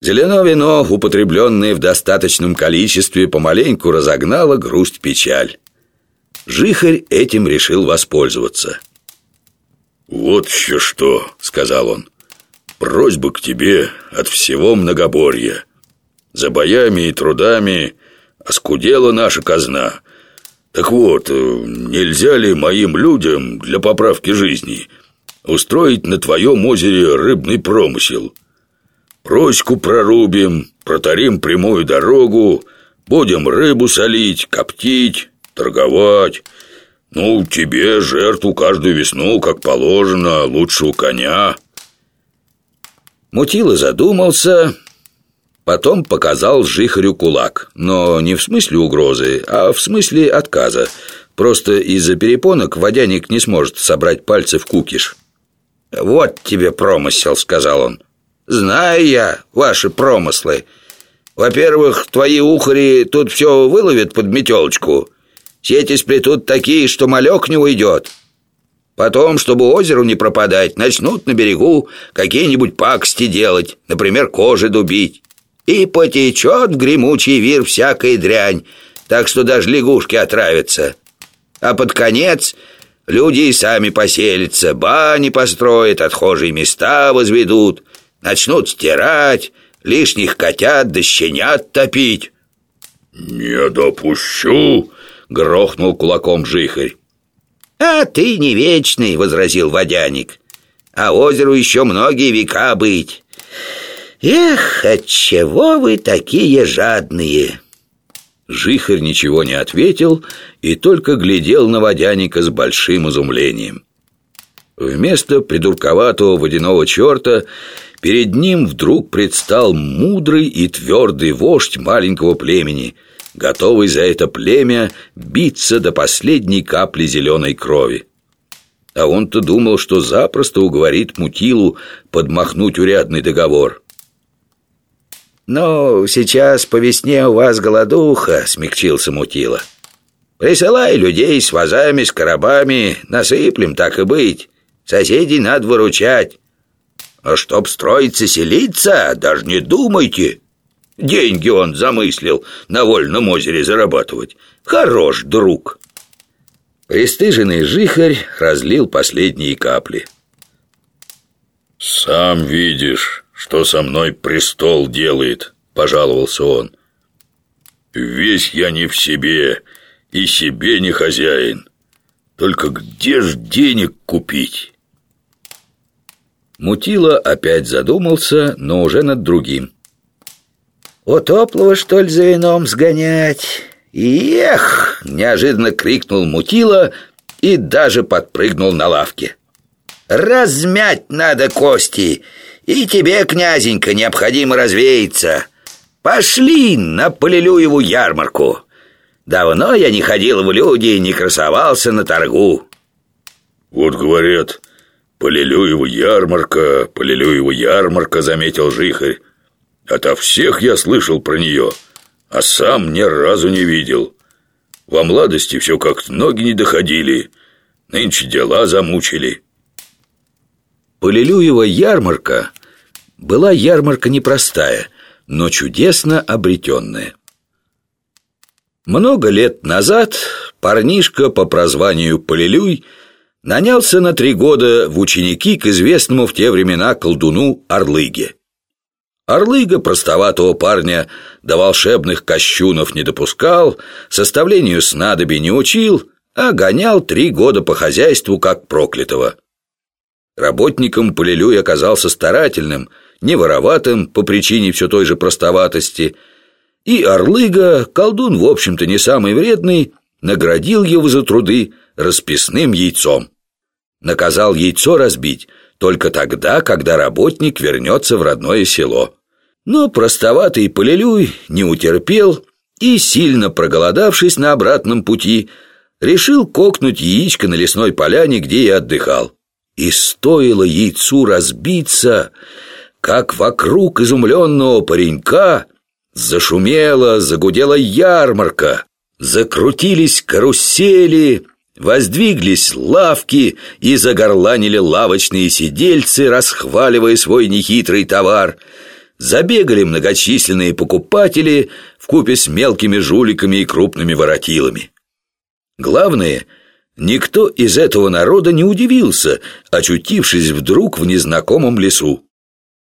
Зелено вино, употребленное в достаточном количестве, помаленьку разогнало грусть-печаль. Жихарь этим решил воспользоваться. «Вот еще что», — сказал он, — «просьба к тебе от всего многоборья. За боями и трудами оскудела наша казна. Так вот, нельзя ли моим людям для поправки жизни устроить на твоем озере рыбный промысел?» Проську прорубим, протарим прямую дорогу, будем рыбу солить, коптить, торговать. Ну, тебе жертву каждую весну, как положено, лучше у коня. Мутила задумался, потом показал Жихарю кулак, но не в смысле угрозы, а в смысле отказа. Просто из-за перепонок водяник не сможет собрать пальцы в кукиш. «Вот тебе промысел», — сказал он. Знаю я ваши промыслы. Во-первых, твои ухари тут все выловят под метелочку. Сети сплетут такие, что малек не уйдет. Потом, чтобы озеру не пропадать, начнут на берегу какие-нибудь пакости делать, например, кожи дубить. И потечет в гремучий вир всякая дрянь, так что даже лягушки отравятся. А под конец люди и сами поселятся, бани построят, отхожие места возведут, Начнут стирать, лишних котят да щенят топить «Не допущу!» — грохнул кулаком жихарь «А ты не вечный!» — возразил водяник «А озеру еще многие века быть!» «Эх, отчего вы такие жадные!» Жихарь ничего не ответил и только глядел на водяника с большим изумлением. Вместо придурковатого водяного черта Перед ним вдруг предстал мудрый и твердый вождь маленького племени, готовый за это племя биться до последней капли зеленой крови. А он-то думал, что запросто уговорит Мутилу подмахнуть урядный договор. «Но сейчас по весне у вас голодуха», — смягчился Мутила. «Присылай людей с вазами, с коробами, насыплем, так и быть. Соседей надо выручать». А чтоб строиться, селиться, даже не думайте. Деньги он замыслил на вольном озере зарабатывать. Хорош друг. Престыженный жихарь разлил последние капли. «Сам видишь, что со мной престол делает», — пожаловался он. «Весь я не в себе, и себе не хозяин. Только где ж денег купить?» Мутила опять задумался, но уже над другим. «У топлого, что ли, за вином сгонять?» «Эх!» — неожиданно крикнул Мутила и даже подпрыгнул на лавке. «Размять надо кости, и тебе, князенька, необходимо развеяться. Пошли на Полилюеву ярмарку. Давно я не ходил в люди и не красовался на торгу». «Вот говорят, «Полилюева ярмарка, Полилюева ярмарка», — заметил Жихарь. «Ото всех я слышал про нее, а сам ни разу не видел. Во младости все как ноги не доходили, нынче дела замучили». Полилюева ярмарка была ярмарка непростая, но чудесно обретенная. Много лет назад парнишка по прозванию Полилюй – нанялся на три года в ученики к известному в те времена колдуну Орлыге. Орлыга простоватого парня до волшебных кощунов не допускал, составлению снадобий не учил, а гонял три года по хозяйству как проклятого. Работником Полилюй оказался старательным, не вороватым по причине все той же простоватости, и Орлыга, колдун, в общем-то, не самый вредный, наградил его за труды расписным яйцом. Наказал яйцо разбить только тогда, когда работник вернется в родное село. Но простоватый Полилюй не утерпел и, сильно проголодавшись на обратном пути, решил кокнуть яичко на лесной поляне, где и отдыхал. И стоило яйцу разбиться, как вокруг изумленного паренька зашумела, загудела ярмарка, закрутились карусели, Воздвиглись лавки и загорланили лавочные сидельцы, расхваливая свой нехитрый товар. забегали многочисленные покупатели в купе с мелкими жуликами и крупными воротилами. Главное, никто из этого народа не удивился, очутившись вдруг в незнакомом лесу.